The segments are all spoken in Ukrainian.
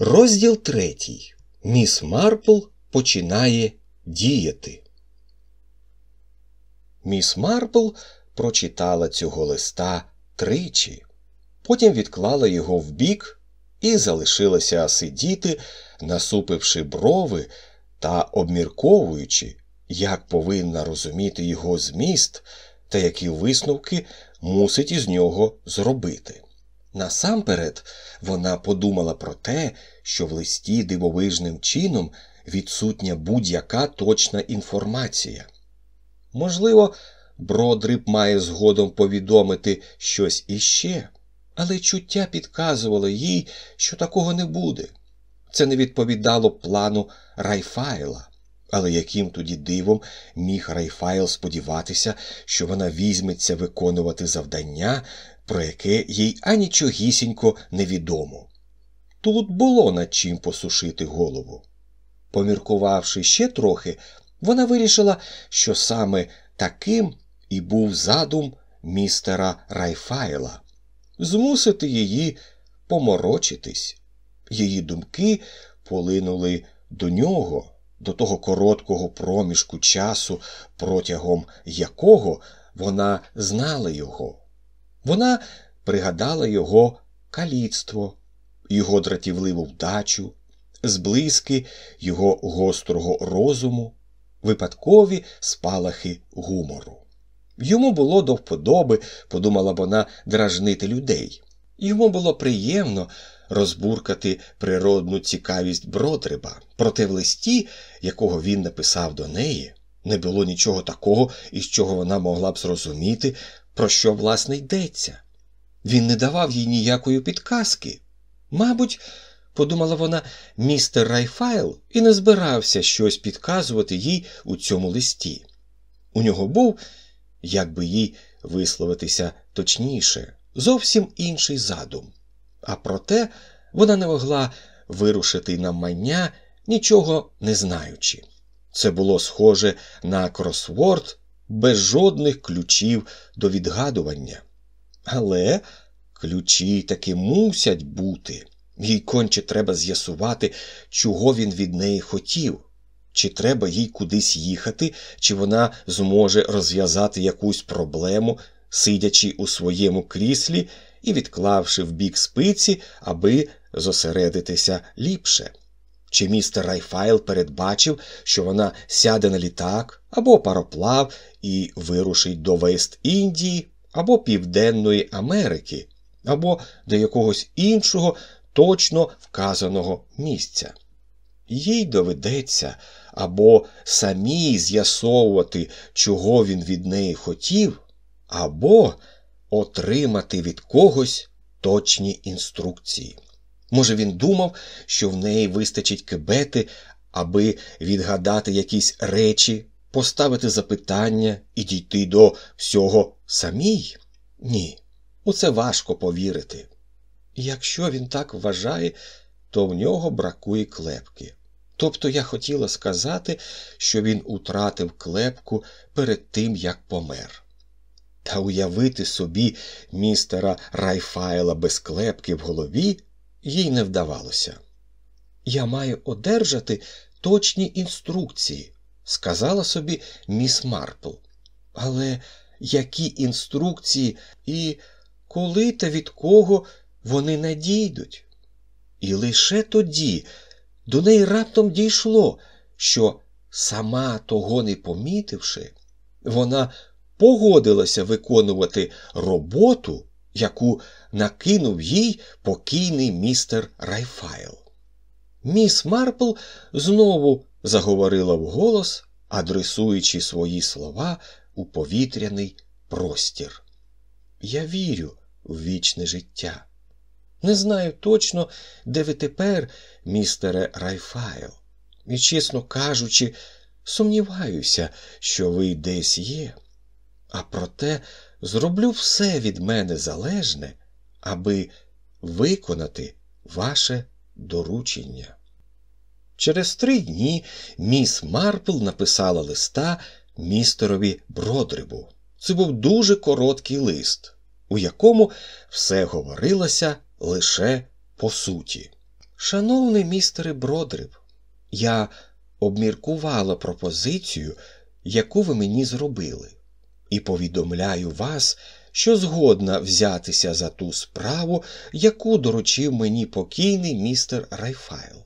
Розділ третій. Міс Марпл починає діяти. Міс Марпл прочитала цього листа тричі, потім відклала його вбік і залишилася сидіти, насупивши брови та обмірковуючи, як повинна розуміти його зміст та які висновки мусить із нього зробити. Насамперед вона подумала про те, що в листі дивовижним чином відсутня будь-яка точна інформація. Можливо, Бродриб має згодом повідомити щось іще, але чуття підказувало їй, що такого не буде. Це не відповідало плану Райфайла. Але яким тоді дивом міг Райфайл сподіватися, що вона візьметься виконувати завдання, про яке їй анічогісінько невідомо. Тут було над чим посушити голову. Поміркувавши ще трохи, вона вирішила, що саме таким і був задум містера Райфайла змусити її поморочитись. Її думки полинули до нього, до того короткого проміжку часу, протягом якого вона знала його. Вона пригадала його каліцтво, його дратівливу вдачу, зблизьки його гострого розуму, випадкові спалахи гумору. Йому було до вподоби, подумала вона, дражнити людей. Йому було приємно розбуркати природну цікавість Бродриба, проте в листі, якого він написав до неї, не було нічого такого, із чого вона могла б зрозуміти, про що власне йдеться. Він не давав їй ніякої підказки. Мабуть, подумала вона, містер Райфайл і не збирався щось підказувати їй у цьому листі. У нього був, як би їй висловитися точніше, зовсім інший задум. А проте вона не могла вирушити на мання, нічого не знаючи. Це було схоже на кросворд без жодних ключів до відгадування. Але ключі таки мусять бути. Їй конче треба з'ясувати, чого він від неї хотів, чи треба їй кудись їхати, чи вона зможе розв'язати якусь проблему, сидячи у своєму кріслі і відклавши в бік спиці, аби зосередитися ліпше. Чи містер Райфайл передбачив, що вона сяде на літак або пароплав і вирушить до Вест-Індії, або Південної Америки, або до якогось іншого точно вказаного місця. Їй доведеться або самій з'ясовувати, чого він від неї хотів, або отримати від когось точні інструкції. Може, він думав, що в неї вистачить кебети, аби відгадати якісь речі, поставити запитання і дійти до всього самій? Ні, у це важко повірити. Якщо він так вважає, то в нього бракує клепки. Тобто я хотіла сказати, що він утратив клепку перед тим, як помер. Та уявити собі містера Райфайла без клепки в голові їй не вдавалося. Я маю одержати точні інструкції, сказала собі міс Марпл. Але які інструкції і коли та від кого вони надійдуть? І лише тоді до неї раптом дійшло, що, сама того не помітивши, вона погодилася виконувати роботу, яку накинув їй покійний містер Райфайл. Міс Марпл знову заговорила вголос, адресуючи свої слова у повітряний простір. Я вірю в вічне життя. Не знаю точно, де ви тепер, містере Райфайл, і, чесно кажучи, сумніваюся, що ви десь є. А проте зроблю все від мене залежне, аби виконати ваше доручення. Через три дні міс Марпл написала листа містерові Бродрибу. Це був дуже короткий лист, у якому все говорилося лише по суті. Шановний містере Бродриб, я обміркувала пропозицію, яку ви мені зробили, і повідомляю вас, що згодна взятися за ту справу, яку доручив мені покійний містер Райфайл.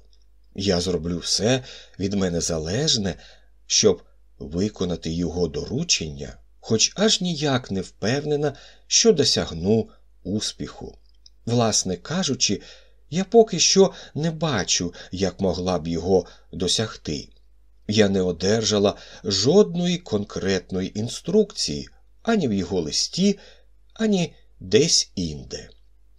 Я зроблю все від мене залежне, щоб виконати його доручення, хоч аж ніяк не впевнена, що досягну успіху. Власне кажучи, я поки що не бачу, як могла б його досягти. Я не одержала жодної конкретної інструкції ані в його листі, ані десь інде.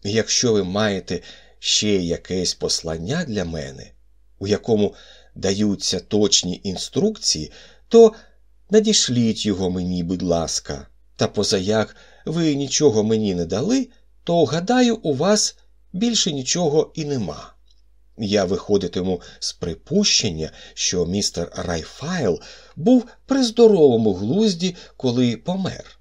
Якщо ви маєте ще якесь послання для мене, у якому даються точні інструкції, то надішліть його мені, будь ласка, та позаяк ви нічого мені не дали, то, гадаю, у вас більше нічого і нема. Я виходитиму з припущення, що містер Райфайл був при здоровому глузді, коли помер.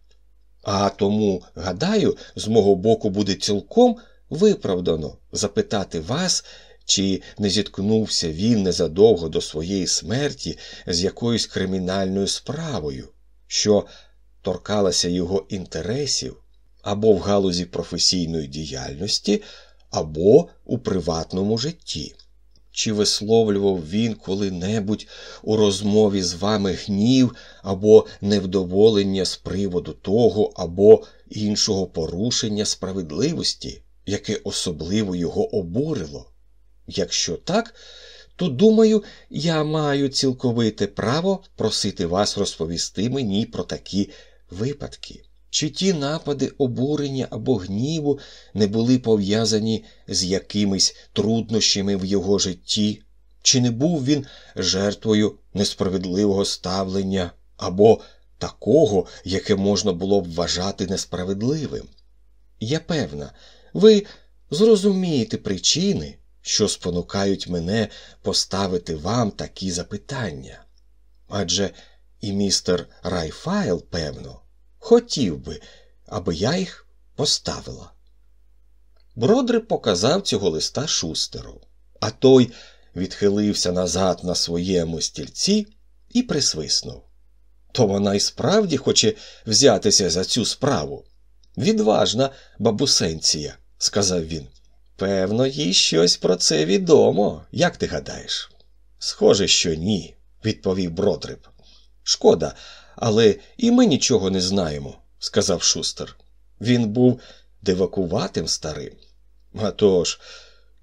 А тому, гадаю, з мого боку буде цілком виправдано запитати вас, чи не зіткнувся він незадовго до своєї смерті з якоюсь кримінальною справою, що торкалася його інтересів або в галузі професійної діяльності, або у приватному житті. Чи висловлював він коли-небудь у розмові з вами гнів або невдоволення з приводу того або іншого порушення справедливості, яке особливо його обурило? Якщо так, то думаю, я маю цілковите право просити вас розповісти мені про такі випадки. Чи ті напади обурення або гніву не були пов'язані з якимись труднощами в його житті, чи не був він жертвою несправедливого ставлення або такого, яке можна було б вважати несправедливим? Я певна, ви зрозумієте причини, що спонукають мене поставити вам такі запитання. Адже і містер Райфайл, певно, хотів би, аби я їх поставила. Бродри показав цього листа шустеру, а той відхилився назад на своєму стільці і присвиснув. То вона й справді хоче взятися за цю справу. Відважна бабусенція, сказав він. Певно, їй щось про це відомо, як ти гадаєш? Схоже, що ні, відповів Бродриб. Шкода, але і ми нічого не знаємо, сказав шустер. Він був дивакуватим старим. А тож,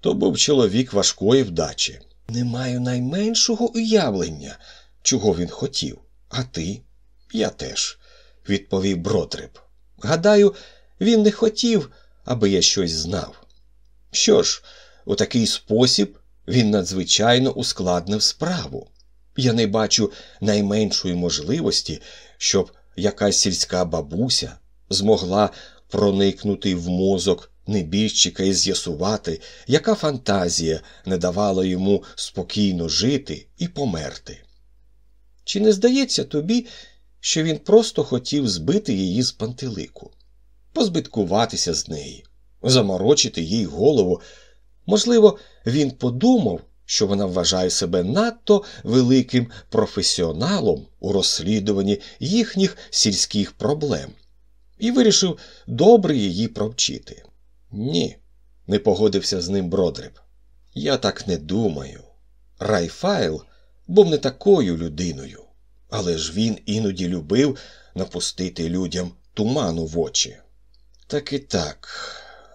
то був чоловік важкої вдачі. Не маю найменшого уявлення, чого він хотів. А ти? Я теж, відповів Бродриб. Гадаю, він не хотів, аби я щось знав. Що ж, у такий спосіб він надзвичайно ускладнив справу. Я не бачу найменшої можливості, щоб якась сільська бабуся змогла проникнути в мозок небіжчика і з'ясувати, яка фантазія не давала йому спокійно жити і померти. Чи не здається тобі, що він просто хотів збити її з пантелику, позбиткуватися з неї, заморочити їй голову? Можливо, він подумав, що вона вважає себе надто великим професіоналом у розслідуванні їхніх сільських проблем, і вирішив добре її провчити. Ні, не погодився з ним Бродреб. Я так не думаю. Райфайл був не такою людиною, але ж він іноді любив напустити людям туману в очі. Так і так,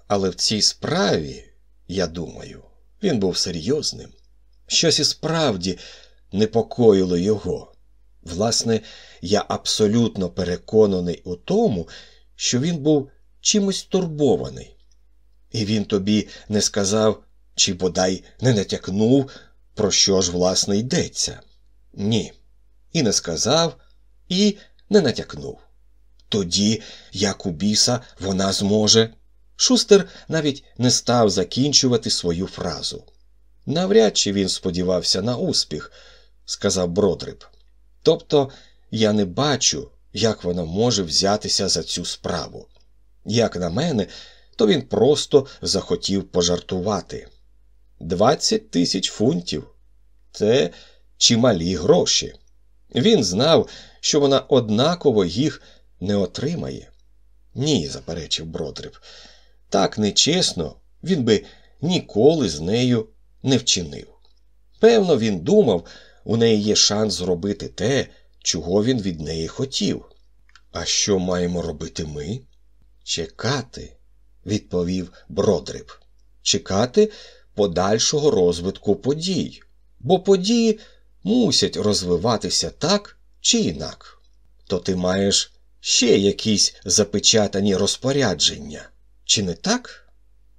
але в цій справі, я думаю, він був серйозним. Щось і справді непокоїло його. Власне, я абсолютно переконаний у тому, що він був чимось турбований. І він тобі не сказав, чи бодай не натякнув, про що ж, власне, йдеться. Ні. І не сказав, і не натякнув. Тоді, як у біса, вона зможе. Шустер навіть не став закінчувати свою фразу. Навряд чи він сподівався на успіх, сказав Бродриб. Тобто я не бачу, як вона може взятися за цю справу. Як на мене, то він просто захотів пожартувати. Двадцять тисяч фунтів. Це чималі гроші. Він знав, що вона однаково їх не отримає. Ні, заперечив Бродриб. Так нечесно він би ніколи з нею не вчинив. Певно, він думав, у неї є шанс зробити те, чого він від неї хотів. А що маємо робити ми? Чекати, відповів Бродриб. Чекати подальшого розвитку подій, бо події мусять розвиватися так чи інак. То ти маєш ще якісь запечатані розпорядження, чи не так?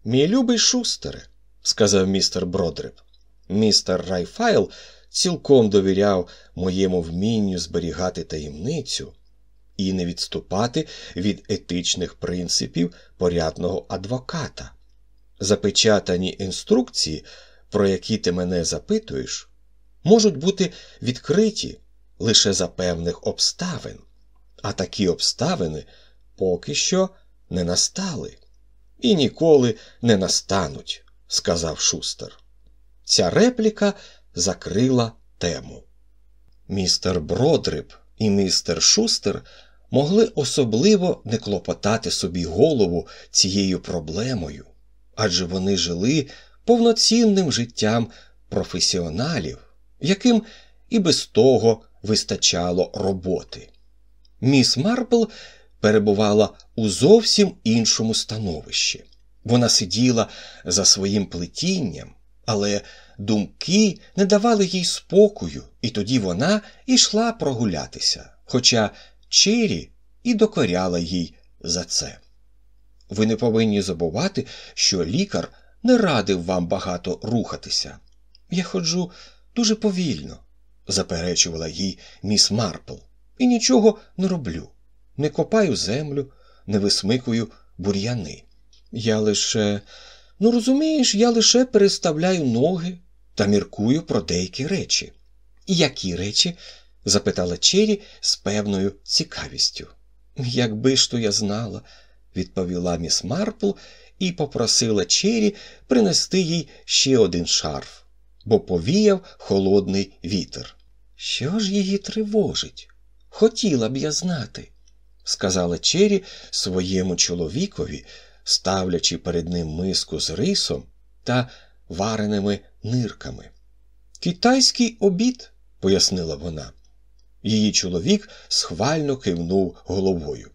Мій любий шустере, сказав містер Бродриб. Містер Райфайл цілком довіряв моєму вмінню зберігати таємницю і не відступати від етичних принципів порядного адвоката. Запечатані інструкції, про які ти мене запитуєш, можуть бути відкриті лише за певних обставин, а такі обставини поки що не настали і ніколи не настануть, сказав шустер. Ця репліка закрила тему. Містер Бродриб і містер Шустер могли особливо не клопотати собі голову цією проблемою, адже вони жили повноцінним життям професіоналів, яким і без того вистачало роботи. Міс Марпл перебувала у зовсім іншому становищі. Вона сиділа за своїм плетінням, але думки не давали їй спокою, і тоді вона йшла прогулятися, хоча Чері і докоряла їй за це. Ви не повинні забувати, що лікар не радив вам багато рухатися. Я ходжу дуже повільно, заперечувала їй міс Марпл, і нічого не роблю. Не копаю землю, не висмикую бур'яни. Я лише, ну розумієш, я лише переставляю ноги та міркую про деякі речі. Які речі? запитала Чері з певною цікавістю. Якби ж то я знала, відповіла міс Марпл і попросила Чері принести їй ще один шарф, бо повіяв холодний вітер. Що ж її тривожить? Хотіла б я знати, сказала Чері своєму чоловікові, ставлячи перед ним миску з рисом та вареними нирками. Китайський обід, пояснила вона. Її чоловік схвально кивнув головою.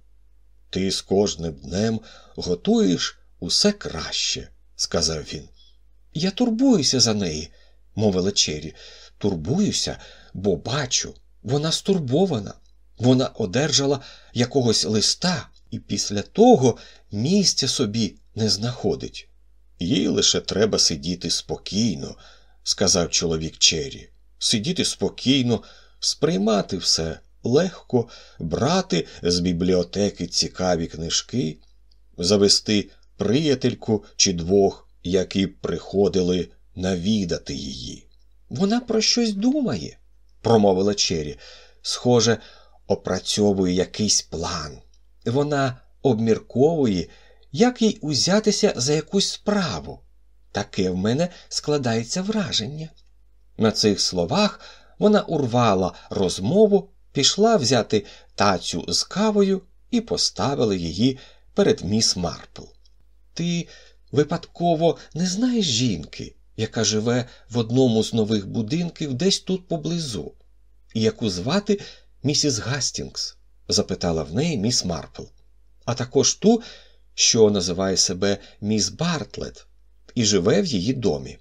Ти з кожним днем готуєш усе краще, сказав він. Я турбуюся за неї, мовила Чері. Турбуюся, бо бачу, вона стурбована. Вона одержала якогось листа і після того місця собі не знаходить. Їй лише треба сидіти спокійно, сказав чоловік Чері. Сидіти спокійно, сприймати все легко, брати з бібліотеки цікаві книжки, завести приятельку чи двох, які приходили навідати її. Вона про щось думає, промовила Чері. Схоже, опрацьовує якийсь план. Вона обмірковує, як їй узятися за якусь справу. Таке в мене складається враження. На цих словах вона урвала розмову, пішла взяти тацю з кавою і поставила її перед міс Марпл. Ти випадково не знаєш жінки, яка живе в одному з нових будинків десь тут поблизу, і яку звати місіс Гастінгс? Запитала в неї міс Марпл, а також ту, що називає себе міс Бартлет, і живе в її домі.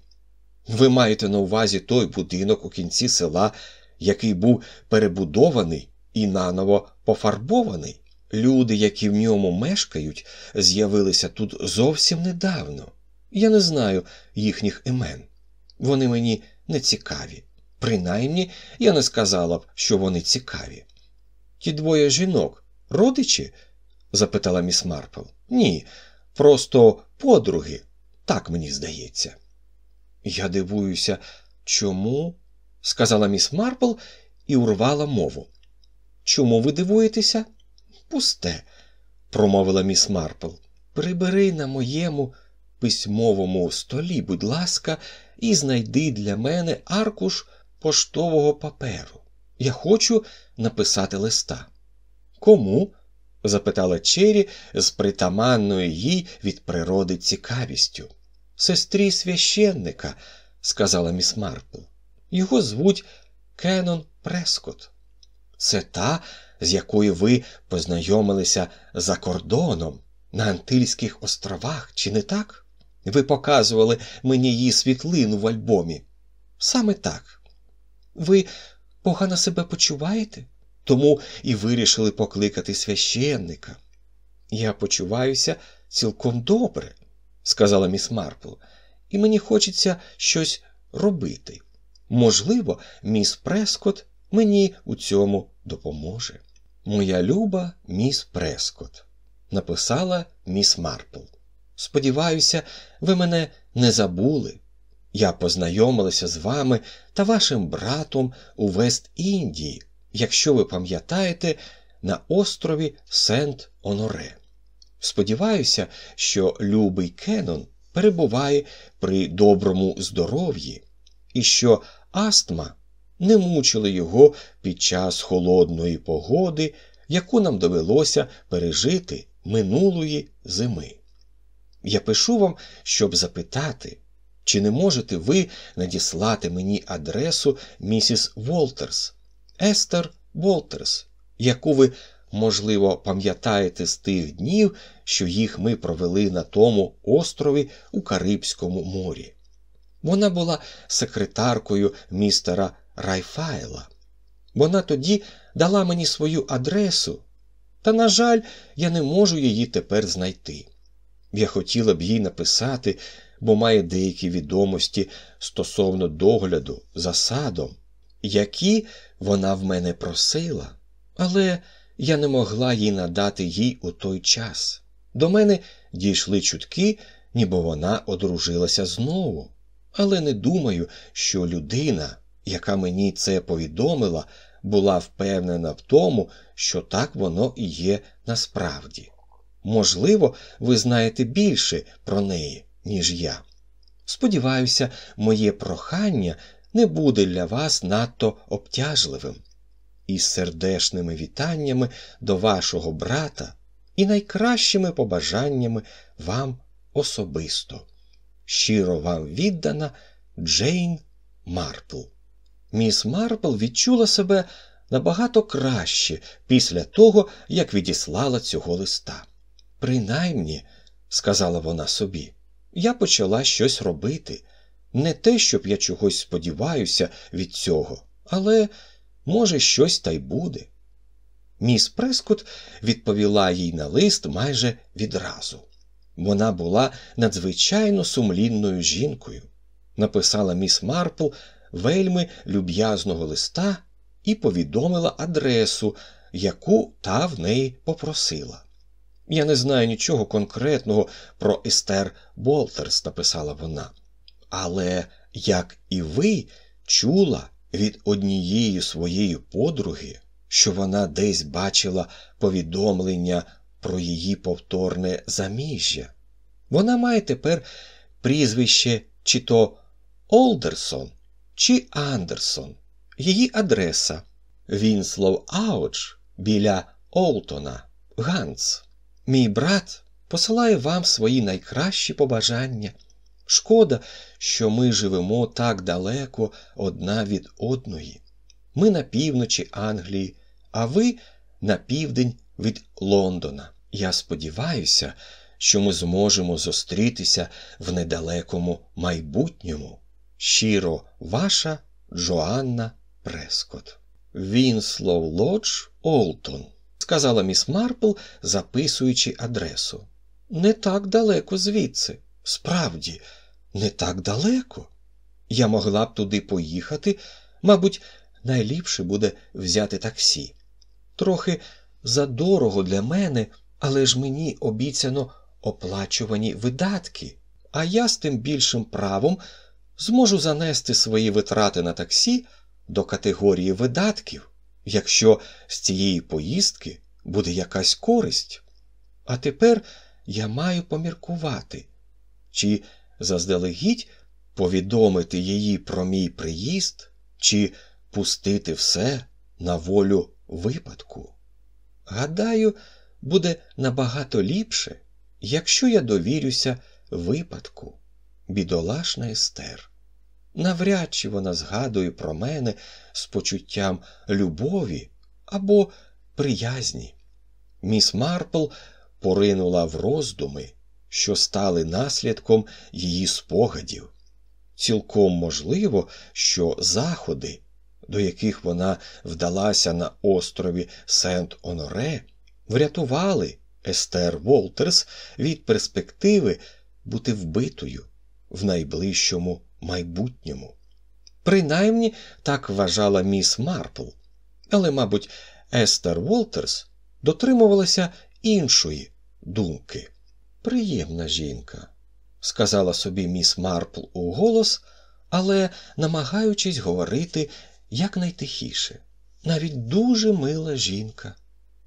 Ви маєте на увазі той будинок у кінці села, який був перебудований і наново пофарбований. Люди, які в ньому мешкають, з'явилися тут зовсім недавно. Я не знаю їхніх імен. Вони мені не цікаві. Принаймні, я не сказала б, що вони цікаві. Ті двоє жінок, родичі? запитала міс Марпл. Ні, просто подруги, так мені здається. Я дивуюся, чому? сказала міс Марпл і урвала мову. Чому ви дивуєтеся? Пусте, промовила міс Марпл. Прибери на моєму письмовому столі, будь ласка, і знайди для мене аркуш поштового паперу. Я хочу написати листа. Кому? запитала Чері з притаманною їй від природи цікавістю. Сестрі священника, сказала міс Марпл. Його звуть Кеннон Прескот. Це та, з якою ви познайомилися за кордоном на Антильських островах, чи не так? Ви показували мені її світлину в альбомі. Саме так. Ви погано себе почуваєте? Тому і вирішили покликати священника. Я почуваюся цілком добре, сказала міс Марпл, і мені хочеться щось робити. Можливо, міс Прескот мені у цьому допоможе. Моя люба міс Прескот, написала міс Марпл. Сподіваюся, ви мене не забули. Я познайомилася з вами та вашим братом у Вест-Індії, якщо ви пам'ятаєте, на острові Сент Оноре. Сподіваюся, що любий Кеннон перебуває при доброму здоров'ї і що астма не мучила його під час холодної погоди, яку нам довелося пережити минулої зими. Я пишу вам, щоб запитати, чи не можете ви надіслати мені адресу місіс Волтерс, Естер Волтерс, яку ви, можливо, пам'ятаєте з тих днів, що їх ми провели на тому острові у Карибському морі. Вона була секретаркою містера Райфайла. Вона тоді дала мені свою адресу, та, на жаль, я не можу її тепер знайти. Я хотіла б їй написати, бо має деякі відомості стосовно догляду за садом, які вона в мене просила, але я не могла їй надати їй у той час. До мене дійшли чутки, ніби вона одружилася знову, але не думаю, що людина, яка мені це повідомила, була впевнена в тому, що так воно і є насправді. Можливо, ви знаєте більше про неї, ніж я. Сподіваюся, моє прохання не буде для вас надто обтяжливим. Із сердешними вітаннями до вашого брата і найкращими побажаннями вам особисто. Щиро вам віддана Джейн Марпл. Міс Марпл відчула себе набагато краще після того, як відіслала цього листа. Принаймні, сказала вона собі, я почала щось робити. Не те, щоб я чогось сподіваюся від цього, але, може, щось та й буде. Міс Прескот відповіла їй на лист майже відразу. Вона була надзвичайно сумлінною жінкою. Написала міс Марпл вельми люб'язного листа і повідомила адресу, яку та в неї попросила. Я не знаю нічого конкретного про Естер Болтерс, написала вона. Але, як і ви, чула від однієї своєї подруги, що вона десь бачила повідомлення про її повторне заміжжя. Вона має тепер прізвище чи то Олдерсон, чи Андерсон, її адреса Вінслов Ауч біля Олтона, Ганс. Мій брат посилає вам свої найкращі побажання. Шкода, що ми живемо так далеко одна від одної. Ми на півночі Англії, а ви на південь від Лондона. Я сподіваюся, що ми зможемо зустрітися в недалекому майбутньому. Щиро ваша Джоанна Прескот. Вінслов Лодж Олтон, сказала міс Марпл, записуючи адресу. Не так далеко звідси. Справді, не так далеко. Я могла б туди поїхати, мабуть, найліпше буде взяти таксі. Трохи задорого для мене, але ж мені обіцяно оплачувані видатки, а я з тим більшим правом зможу занести свої витрати на таксі до категорії видатків, якщо з цієї поїздки буде якась користь. А тепер я маю поміркувати, чи заздалегідь повідомити її про мій приїзд чи пустити все на волю випадку. Гадаю, буде набагато ліпше, якщо я довірюся випадку, бідолашна Естер. Навряд чи вона згадує про мене з почуттям любові або приязні. Міс Марпл поринула в роздуми, що стали наслідком її спогадів. Цілком можливо, що заходи, до яких вона вдалася на острові Сент Оноре, врятували Естер Волтерс від перспективи бути вбитою в найближчому майбутньому. Принаймні так вважала міс Марпл, але, мабуть, Естер Волтерс дотримувалася іншої думки. Приємна жінка, сказала собі міс Марпл у голос, але намагаючись говорити якнайтихіше. Навіть дуже мила жінка.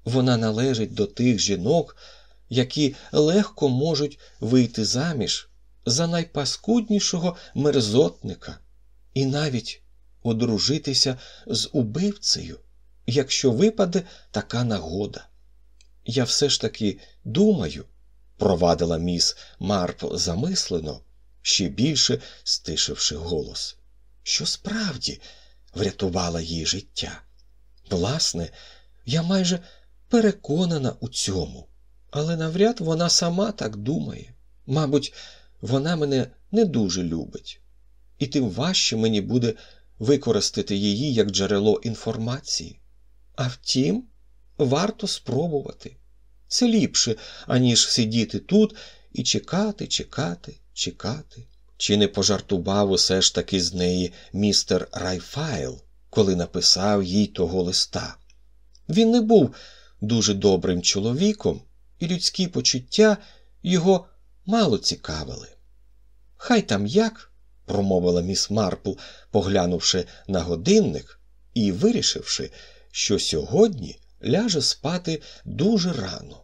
Вона належить до тих жінок, які легко можуть вийти заміж за найпаскуднішого мерзотника і навіть одружитися з убивцею, якщо випаде така нагода. Я все ж таки думаю, провадила міс Марпл замислено, ще більше стишивши голос, що справді врятувала їй життя. Власне, я майже переконана у цьому, але навряд вона сама так думає. Мабуть, вона мене не дуже любить, і тим важче мені буде використати її як джерело інформації. А втім, варто спробувати. Це ліпше, аніж сидіти тут і чекати, чекати, чекати. Чи не пожартував усе ж таки з неї містер Райфайл, коли написав їй того листа? Він не був дуже добрим чоловіком, і людські почуття його мало цікавили. Хай там як, промовила міс Марпл, поглянувши на годинник і вирішивши, що сьогодні ляже спати дуже рано.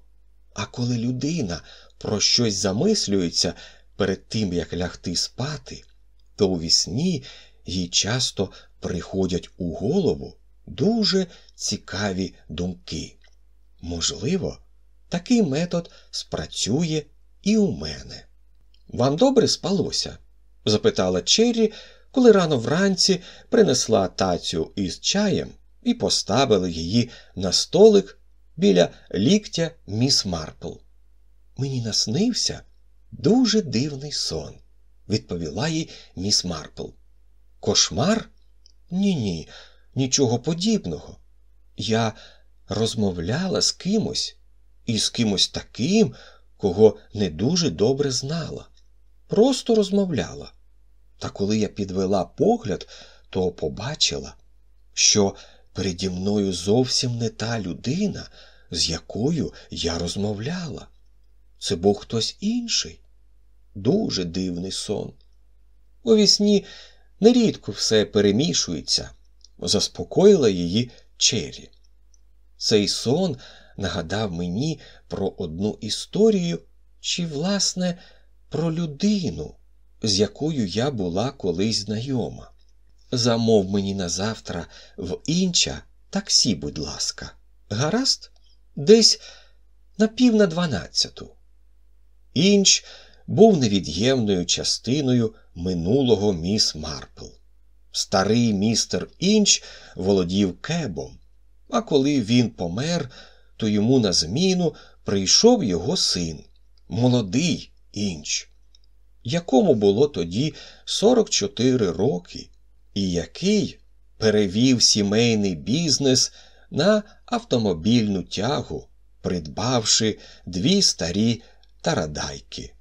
А коли людина про щось замислюється перед тим, як лягти спати, то у вісні їй часто приходять у голову дуже цікаві думки. Можливо, такий метод спрацює і у мене. Вам добре спалося? запитала Черрі, коли рано вранці принесла тацю із чаєм і поставила її на столик біля ліктя міс Марпл. Мені наснився дуже дивний сон, відповіла їй міс Марпл. Кошмар? Ні, ні, нічого подібного. Я розмовляла з кимось, і з кимось таким, кого не дуже добре знала. Просто розмовляла. Та коли я підвела погляд, то побачила, що переді мною зовсім не та людина, з якою я розмовляла. Це був хтось інший. Дуже дивний сон. У вісні нерідко все перемішується, заспокоїла її Чері. Цей сон нагадав мені про одну історію, чи, власне, про людину, з якою я була колись знайома. Замов мені на завтра в інча таксі, будь ласка, гаразд, десь на пів на дванадцяту. Інч був невід'ємною частиною минулого міс Марпл. Старий містер Інч володів кебом, а коли він помер, то йому на зміну прийшов його син, молодий інч, якому було тоді 44 роки, і який перевів сімейний бізнес на автомобільну тягу, придбавши дві старі тарадайки.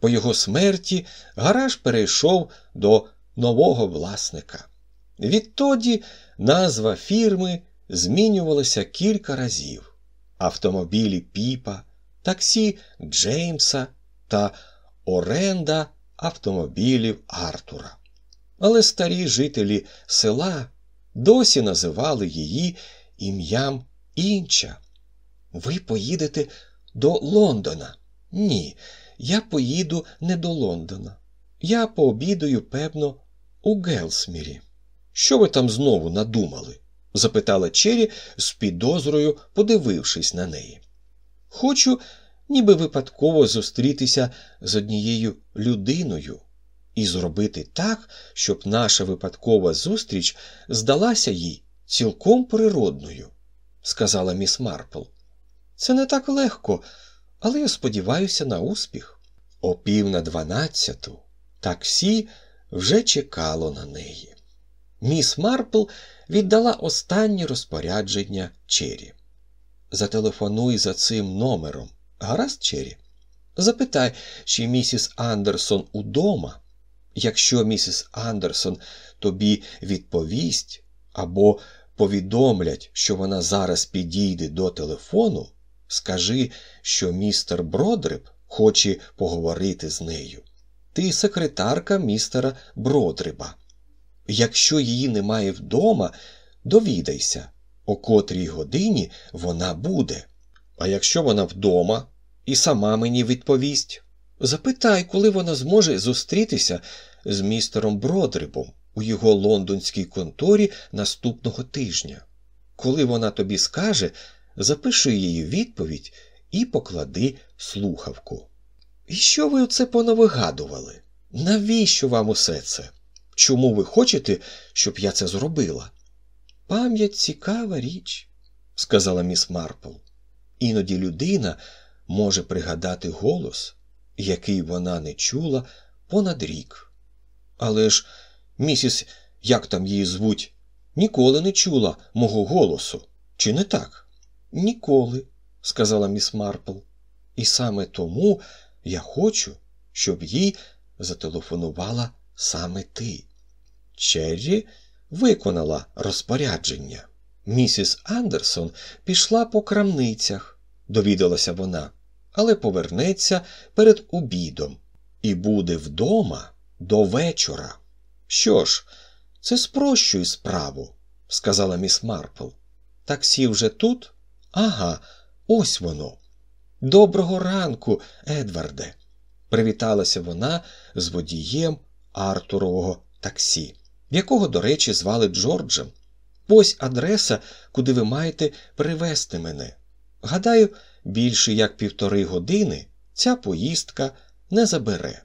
По його смерті гараж перейшов до нового власника. Відтоді назва фірми змінювалася кілька разів. Автомобілі Піпа, таксі Джеймса та оренда автомобілів Артура. Але старі жителі села досі називали її ім'ям інча. Ви поїдете до Лондона? Ні, я поїду не до Лондона. Я пообідаю, певно, у Гелсмірі. Що ви там знову надумали? Запитала Чері з підозрою, подивившись на неї. Хочу, ніби випадково зустрітися з однією людиною і зробити так, щоб наша випадкова зустріч здалася їй цілком природною, сказала міс Марпл. Це не так легко, але я сподіваюся на успіх. О пів на дванадцяту таксі вже чекало на неї. Міс Марпл віддала останні розпорядження Чері. Зателефонуй за цим номером. Гаразд, Чері? Запитай, чи місіс Андерсон удома. Якщо місіс Андерсон тобі відповість або повідомлять, що вона зараз підійде до телефону, скажи, що містер Бродриб хоче поговорити з нею. Ти секретарка містера Бродриба. Якщо її немає вдома, довідайся, о котрій годині вона буде. А якщо вона вдома і сама мені відповість, запитай, коли вона зможе зустрітися з містером Бродрибом у його лондонській конторі наступного тижня. Коли вона тобі скаже, запиши її відповідь і поклади слухавку. І що ви оце понавигадували? Навіщо вам усе це? Чому ви хочете, щоб я це зробила? Пам'ять цікава річ, сказала міс Марпл. Іноді людина може пригадати голос, який вона не чула понад рік. Але ж, місіс, як там її звуть, ніколи не чула мого голосу. Чи не так? Ніколи, сказала міс Марпл. І саме тому я хочу, щоб їй зателефонувала саме ти. Черрі виконала розпорядження. Місіс Андерсон пішла по крамницях, довідалася вона, але повернеться перед обідом і буде вдома до вечора. Що ж, це спрощує справу, сказала міс Марпл. Таксі вже тут? Ага, ось воно. Доброго ранку, Едварде, привіталася вона з водієм Артурового таксі, якого, до речі, звали Джорджем. Ось адреса, куди ви маєте привезти мене. Гадаю, більше як півтори години ця поїздка не забере.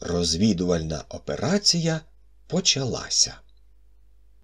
Розвідувальна операція почалася.